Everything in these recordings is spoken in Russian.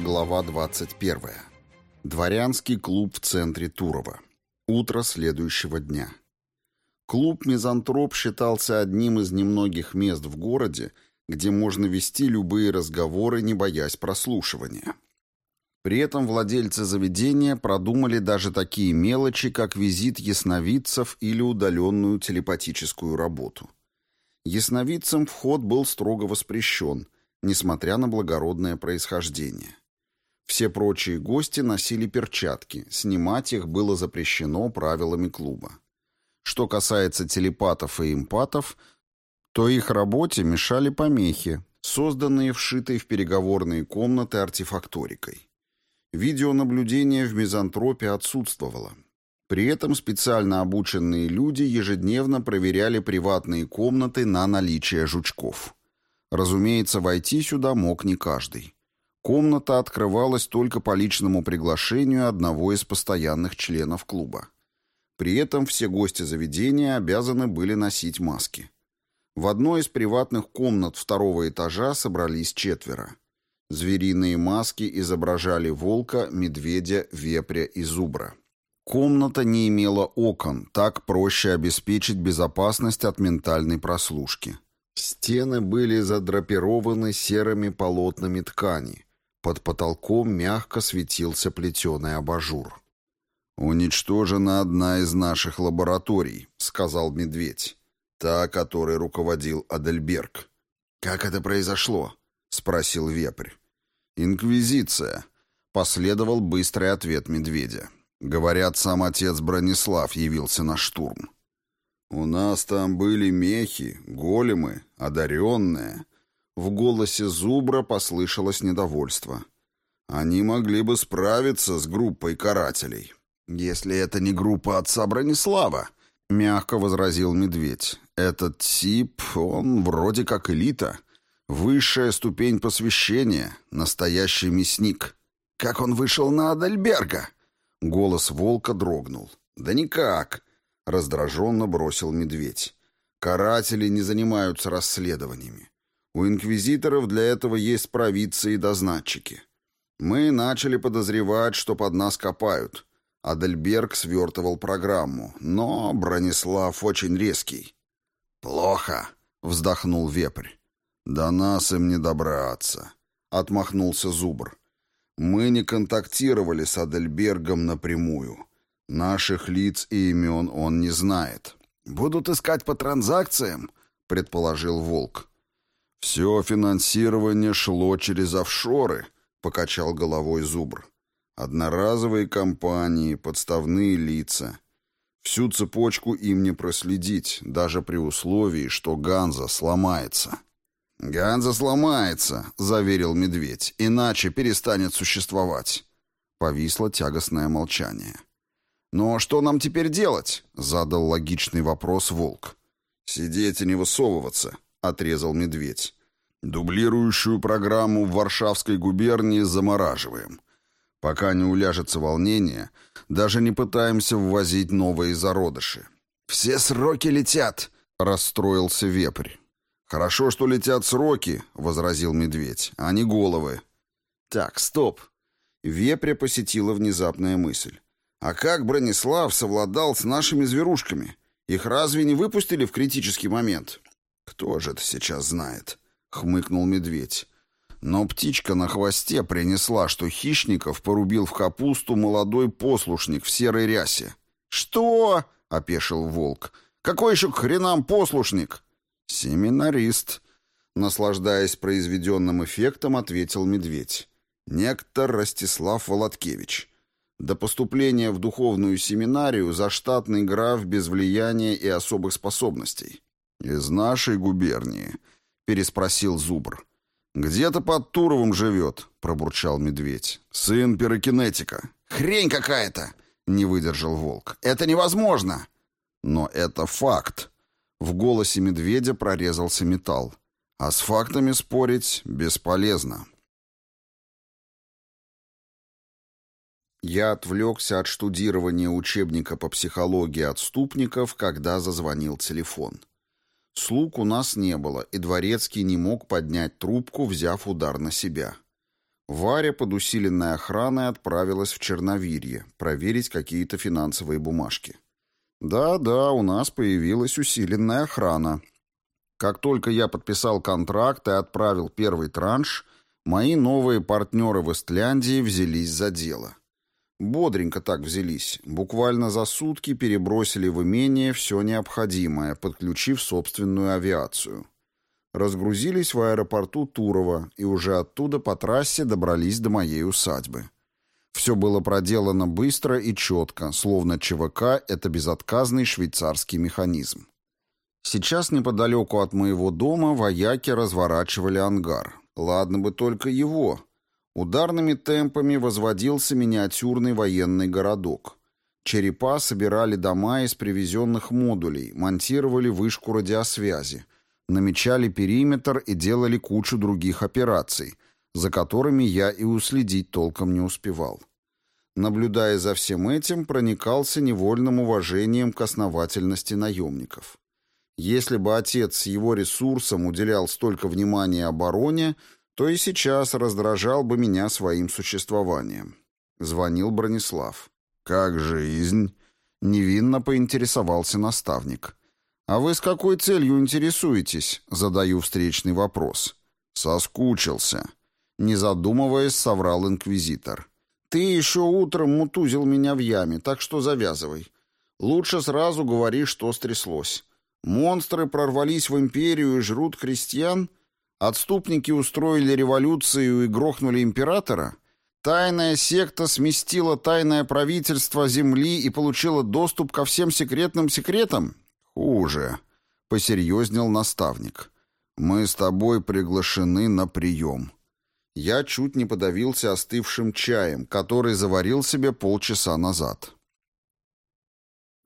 Глава 21. Дворянский клуб в центре Турова. Утро следующего дня. Клуб «Мизантроп» считался одним из немногих мест в городе, где можно вести любые разговоры, не боясь прослушивания. При этом владельцы заведения продумали даже такие мелочи, как визит ясновидцев или удаленную телепатическую работу. Ясновидцам вход был строго воспрещен, несмотря на благородное происхождение. Все прочие гости носили перчатки, снимать их было запрещено правилами клуба. Что касается телепатов и эмпатов, то их работе мешали помехи, созданные вшитой в переговорные комнаты артефакторикой. Видеонаблюдение в мизантропе отсутствовало. При этом специально обученные люди ежедневно проверяли приватные комнаты на наличие жучков. Разумеется, войти сюда мог не каждый. Комната открывалась только по личному приглашению одного из постоянных членов клуба. При этом все гости заведения обязаны были носить маски. В одной из приватных комнат второго этажа собрались четверо. Звериные маски изображали волка, медведя, вепря и зубра. Комната не имела окон, так проще обеспечить безопасность от ментальной прослушки. Стены были задрапированы серыми полотнами ткани. Под потолком мягко светился плетеный абажур. «Уничтожена одна из наших лабораторий», — сказал медведь. «Та, которой руководил Адельберг». «Как это произошло?» — спросил вепрь. «Инквизиция», — последовал быстрый ответ медведя. «Говорят, сам отец Бронислав явился на штурм». «У нас там были мехи, големы, одаренные». В голосе Зубра послышалось недовольство. «Они могли бы справиться с группой карателей». «Если это не группа отца Бронислава», — мягко возразил медведь. «Этот тип, он вроде как элита». Высшая ступень посвящения, настоящий мясник. Как он вышел на Адальберга? Голос волка дрогнул. Да никак, раздраженно бросил медведь. Каратели не занимаются расследованиями. У инквизиторов для этого есть провидцы и дознатчики. Мы начали подозревать, что под нас копают. Адальберг свертывал программу, но Бронислав очень резкий. «Плохо», — вздохнул вепрь. «До нас им не добраться», — отмахнулся Зубр. «Мы не контактировали с Адельбергом напрямую. Наших лиц и имен он не знает». «Будут искать по транзакциям?» — предположил Волк. «Все финансирование шло через офшоры», — покачал головой Зубр. «Одноразовые компании, подставные лица. Всю цепочку им не проследить, даже при условии, что Ганза сломается». «Ганза сломается», — заверил медведь, — «иначе перестанет существовать». Повисло тягостное молчание. «Но что нам теперь делать?» — задал логичный вопрос волк. «Сидеть и не высовываться», — отрезал медведь. «Дублирующую программу в Варшавской губернии замораживаем. Пока не уляжется волнение, даже не пытаемся ввозить новые зародыши». «Все сроки летят», — расстроился вепрь. «Хорошо, что летят сроки», — возразил медведь, — «а не головы». «Так, стоп». Вепря посетила внезапная мысль. «А как Бронислав совладал с нашими зверушками? Их разве не выпустили в критический момент?» «Кто же это сейчас знает?» — хмыкнул медведь. Но птичка на хвосте принесла, что хищников порубил в капусту молодой послушник в серой рясе. «Что?» — опешил волк. «Какой еще к хренам послушник?» «Семинарист», — наслаждаясь произведенным эффектом, ответил медведь. «Нектор Ростислав Володкевич. До поступления в духовную семинарию заштатный граф без влияния и особых способностей». «Из нашей губернии», — переспросил Зубр. «Где-то под Туровым живет», — пробурчал медведь. «Сын пирокинетика». «Хрень какая-то!» — не выдержал волк. «Это невозможно!» «Но это факт», в голосе медведя прорезался металл. А с фактами спорить бесполезно. Я отвлекся от штудирования учебника по психологии отступников, когда зазвонил телефон. Слуг у нас не было, и Дворецкий не мог поднять трубку, взяв удар на себя. Варя под усиленной охраной отправилась в Черновирье проверить какие-то финансовые бумажки. Да-да, у нас появилась усиленная охрана. Как только я подписал контракт и отправил первый транш, мои новые партнеры в Истляндии взялись за дело. Бодренько так взялись. Буквально за сутки перебросили в имение все необходимое, подключив собственную авиацию. Разгрузились в аэропорту Турова и уже оттуда по трассе добрались до моей усадьбы. Все было проделано быстро и четко, словно ЧВК — это безотказный швейцарский механизм. Сейчас неподалеку от моего дома вояки разворачивали ангар. Ладно бы только его, Ударными темпами возводился миниатюрный военный городок. Черепа собирали дома из привезенных модулей, монтировали вышку радиосвязи, намечали периметр и делали кучу других операций, за которыми я и уследить толком не успевал. Наблюдая за всем этим, проникался невольным уважением к основательности наемников. Если бы отец с его ресурсом уделял столько внимания обороне, то и сейчас раздражал бы меня своим существованием. Звонил Бронислав. «Как жизнь?» Невинно поинтересовался наставник. «А вы с какой целью интересуетесь?» Задаю встречный вопрос. «Соскучился». Не задумываясь, соврал инквизитор. «Ты еще утром мутузил меня в яме, так что завязывай. Лучше сразу говори, что стряслось. Монстры прорвались в империю и жрут крестьян?» Отступники устроили революцию и грохнули императора? Тайная секта сместила тайное правительство Земли и получила доступ ко всем секретным секретам? Хуже, — посерьезнел наставник. Мы с тобой приглашены на прием. Я чуть не подавился остывшим чаем, который заварил себе полчаса назад.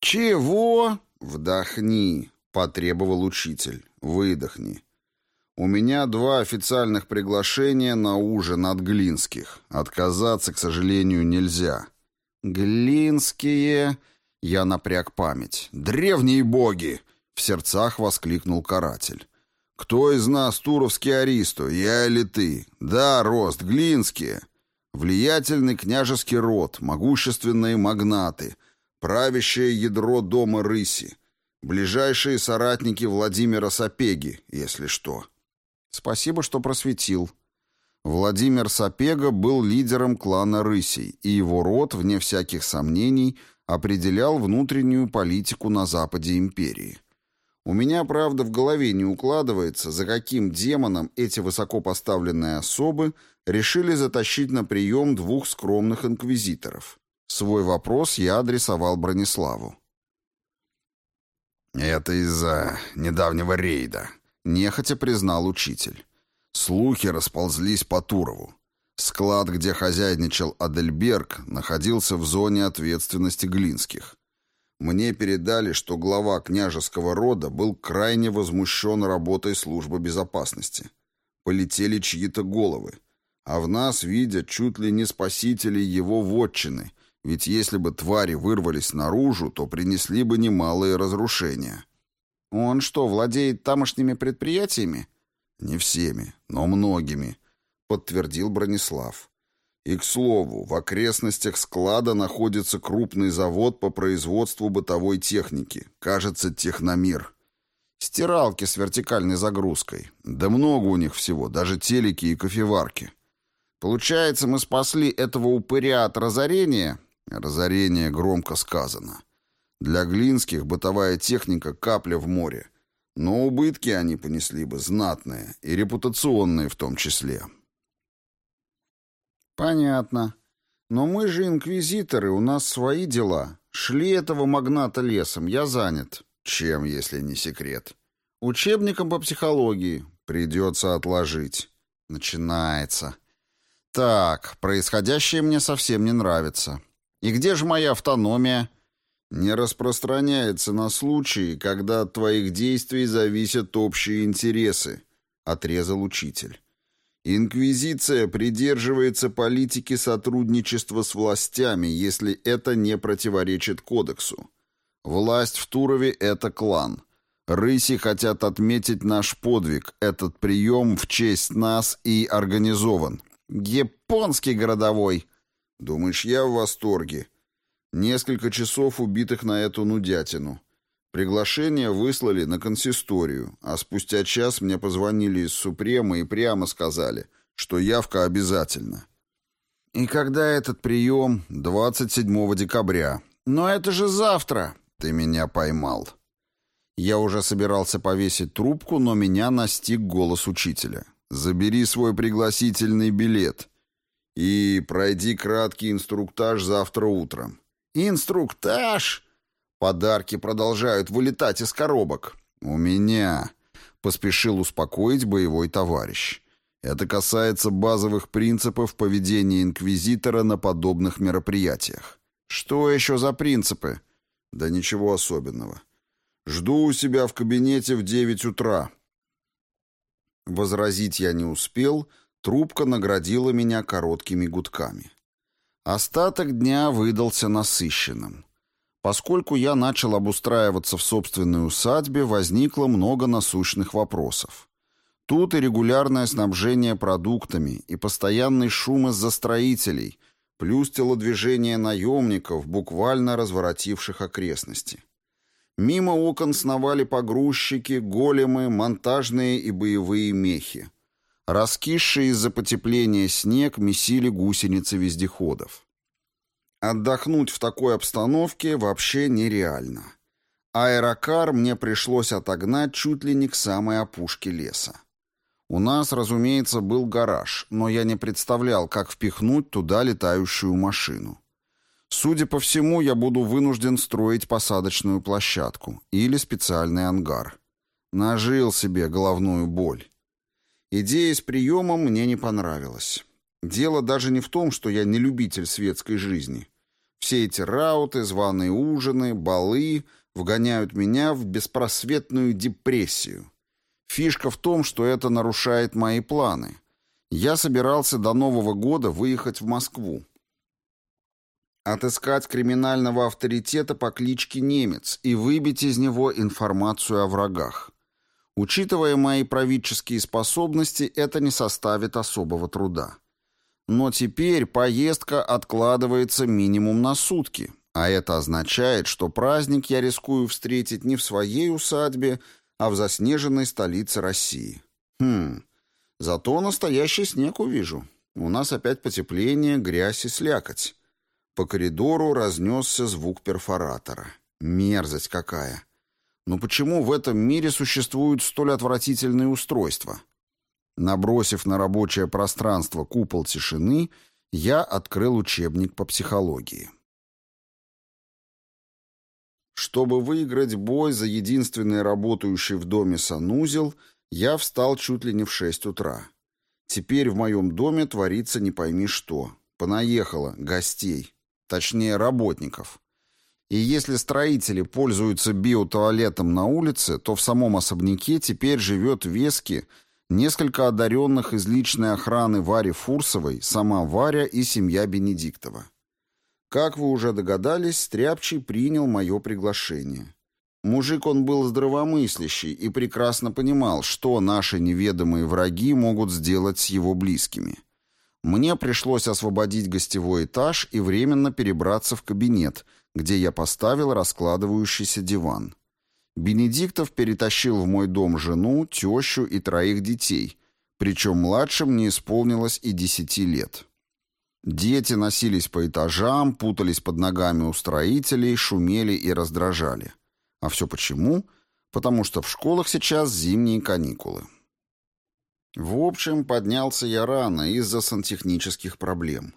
«Чего?» «Вдохни», — потребовал учитель. «Выдохни». У меня два официальных приглашения на ужин от Глинских. Отказаться, к сожалению, нельзя. Глинские... Я напряг память. «Древние боги!» — в сердцах воскликнул каратель. «Кто из нас туровский аристо, я или ты? Да, Рост, Глинские. Влиятельный княжеский род, могущественные магнаты, правящее ядро дома рыси, ближайшие соратники Владимира Сапеги, если что». Спасибо, что просветил. Владимир Сапега был лидером клана Рысей, и его род, вне всяких сомнений, определял внутреннюю политику на западе империи. У меня, правда, в голове не укладывается, за каким демоном эти высокопоставленные особы решили затащить на прием двух скромных инквизиторов. Свой вопрос я адресовал Брониславу. «Это из-за недавнего рейда», Нехотя признал учитель. Слухи расползлись по Турову. Склад, где хозяйничал Адельберг, находился в зоне ответственности Глинских. Мне передали, что глава княжеского рода был крайне возмущен работой службы безопасности. Полетели чьи-то головы. А в нас видят чуть ли не спасители его вотчины, ведь если бы твари вырвались наружу, то принесли бы немалые разрушения. Он что, владеет тамошними предприятиями? Не всеми, но многими, подтвердил Бронислав. И, к слову, в окрестностях склада находится крупный завод по производству бытовой техники, кажется, Техномир. Стиралки с вертикальной загрузкой. Да много у них всего, даже телеки и кофеварки. Получается, мы спасли этого упыря от разорения? Разорение громко сказано. Для Глинских бытовая техника капля в море. Но убытки они понесли бы знатные, и репутационные в том числе. Понятно. Но мы же инквизиторы, у нас свои дела. Шли этого магната лесом, я занят. Чем, если не секрет? Учебником по психологии. Придется отложить. Начинается. Так, происходящее мне совсем не нравится. И где же моя автономия? Не распространяется на случаи, когда от твоих действий зависят общие интересы», — отрезал учитель. «Инквизиция придерживается политики сотрудничества с властями, если это не противоречит кодексу. Власть в Турове — это клан. Рыси хотят отметить наш подвиг. Этот прием в честь нас и организован. Японский городовой. Думаешь, я в восторге? Несколько часов убитых на эту нудятину. Приглашение выслали на консисторию, а спустя час мне позвонили из Супрема и прямо сказали, что явка обязательна. И когда этот прием? 27 декабря. Но это же завтра. Ты меня поймал. Я уже собирался повесить трубку, но меня настиг голос учителя. «Забери свой пригласительный билет и пройди краткий инструктаж завтра утром». «Инструктаж?» Подарки продолжают вылетать из коробок. «У меня», — поспешил успокоить боевой товарищ. «Это касается базовых принципов поведения инквизитора на подобных мероприятиях». «Что еще за принципы?» «Да ничего особенного. Жду у себя в кабинете в девять утра». Возразить я не успел, трубка наградила меня короткими гудками. Остаток дня выдался насыщенным. Поскольку я начал обустраиваться в собственной усадьбе, возникло много насущных вопросов. Тут и регулярное снабжение продуктами, и постоянный шум из-за строителей, плюс телодвижение наемников, буквально разворотивших окрестности. Мимо окон сновали погрузчики, големы, монтажные и боевые мехи. Раскисший из-за потепления снег месили гусеницы вездеходов. Отдохнуть в такой обстановке вообще нереально. Аэрокар мне пришлось отогнать чуть ли не к самой опушке леса. У нас, разумеется, был гараж, но я не представлял, как впихнуть туда летающую машину. Судя по всему, я буду вынужден строить посадочную площадку или специальный ангар. Нажил себе головную боль. Идея с приемом мне не понравилась. Дело даже не в том, что я не любитель светской жизни. Все эти рауты, званые ужины, балы вгоняют меня в беспросветную депрессию. Фишка в том, что это нарушает мои планы. Я собирался до Нового года выехать в Москву, отыскать криминального авторитета по кличке Немец и выбить из него информацию о врагах. Учитывая мои правительские способности, это не составит особого труда. Но теперь поездка откладывается минимум на сутки, а это означает, что праздник я рискую встретить не в своей усадьбе, а в заснеженной столице России. Хм, зато настоящий снег увижу. У нас опять потепление, грязь и слякоть. По коридору разнесся звук перфоратора. Мерзость какая! Но почему в этом мире существуют столь отвратительные устройства? Набросив на рабочее пространство купол тишины, я открыл учебник по психологии. Чтобы выиграть бой за единственный работающий в доме санузел, я встал чуть ли не в шесть утра. Теперь в моем доме творится не пойми что. Понаехало гостей. Точнее, работников. И если строители пользуются биотуалетом на улице, то в самом особняке теперь живет Вески, несколько одаренных из личной охраны Вари Фурсовой, сама Варя и семья Бенедиктова. Как вы уже догадались, Стряпчий принял мое приглашение. Мужик он был здравомыслящий и прекрасно понимал, что наши неведомые враги могут сделать с его близкими. Мне пришлось освободить гостевой этаж и временно перебраться в кабинет, где я поставил раскладывающийся диван. Бенедиктов перетащил в мой дом жену, тещу и троих детей, причем младшим не исполнилось и десяти лет. Дети носились по этажам, путались под ногами у строителей, шумели и раздражали. А все почему? Потому что в школах сейчас зимние каникулы. В общем, поднялся я рано из-за сантехнических проблем.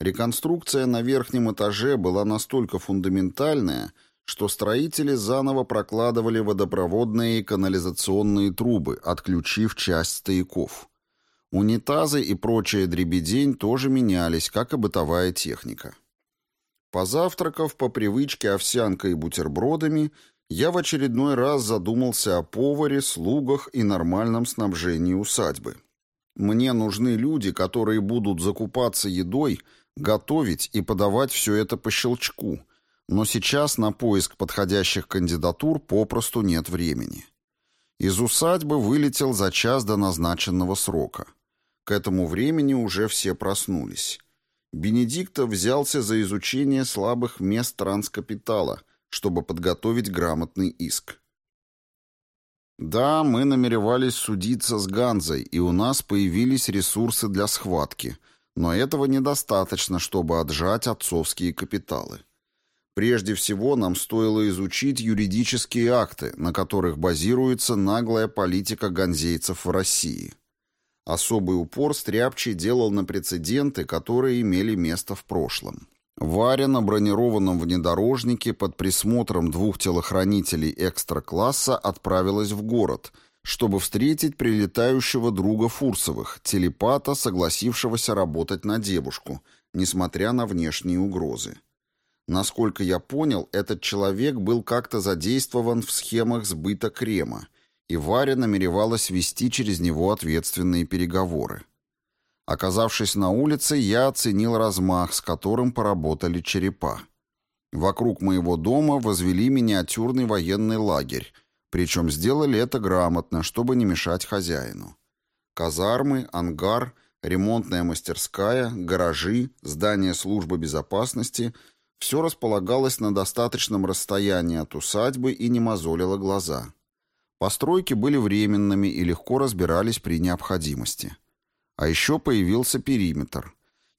Реконструкция на верхнем этаже была настолько фундаментальная, что строители заново прокладывали водопроводные и канализационные трубы, отключив часть стояков. Унитазы и прочая дребедень тоже менялись, как и бытовая техника. Позавтракав по привычке овсянкой и бутербродами, я в очередной раз задумался о поваре, слугах и нормальном снабжении усадьбы. Мне нужны люди, которые будут закупаться едой, готовить и подавать все это по щелчку, но сейчас на поиск подходящих кандидатур попросту нет времени. Из усадьбы вылетел за час до назначенного срока. К этому времени уже все проснулись. Бенедиктов взялся за изучение слабых мест транскапитала, чтобы подготовить грамотный иск. Да, мы намеревались судиться с Ганзой, и у нас появились ресурсы для схватки, но этого недостаточно, чтобы отжать отцовские капиталы. Прежде всего, нам стоило изучить юридические акты, на которых базируется наглая политика ганзейцев в России. Особый упор Стряпчий делал на прецеденты, которые имели место в прошлом. Варя на бронированном внедорожнике под присмотром двух телохранителей экстра-класса отправилась в город, чтобы встретить прилетающего друга Фурсовых, телепата, согласившегося работать на девушку, несмотря на внешние угрозы. Насколько я понял, этот человек был как-то задействован в схемах сбыта крема, и Варя намеревалась вести через него ответственные переговоры. Оказавшись на улице, я оценил размах, с которым поработали черепа. Вокруг моего дома возвели миниатюрный военный лагерь, причем сделали это грамотно, чтобы не мешать хозяину. Казармы, ангар, ремонтная мастерская, гаражи, здание службы безопасности – все располагалось на достаточном расстоянии от усадьбы и не мозолило глаза. Постройки были временными и легко разбирались при необходимости. А еще появился периметр.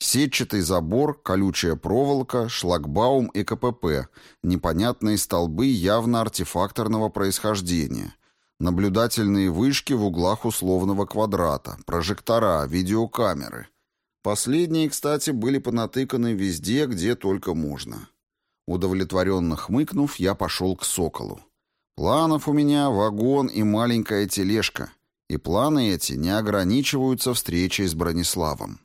Сетчатый забор, колючая проволока, шлагбаум и КПП, непонятные столбы явно артефакторного происхождения, наблюдательные вышки в углах условного квадрата, прожектора, видеокамеры. Последние, кстати, были понатыканы везде, где только можно. Удовлетворенно хмыкнув, я пошел к «Соколу». Планов у меня вагон и маленькая тележка — и планы эти не ограничиваются встречей с Брониславом.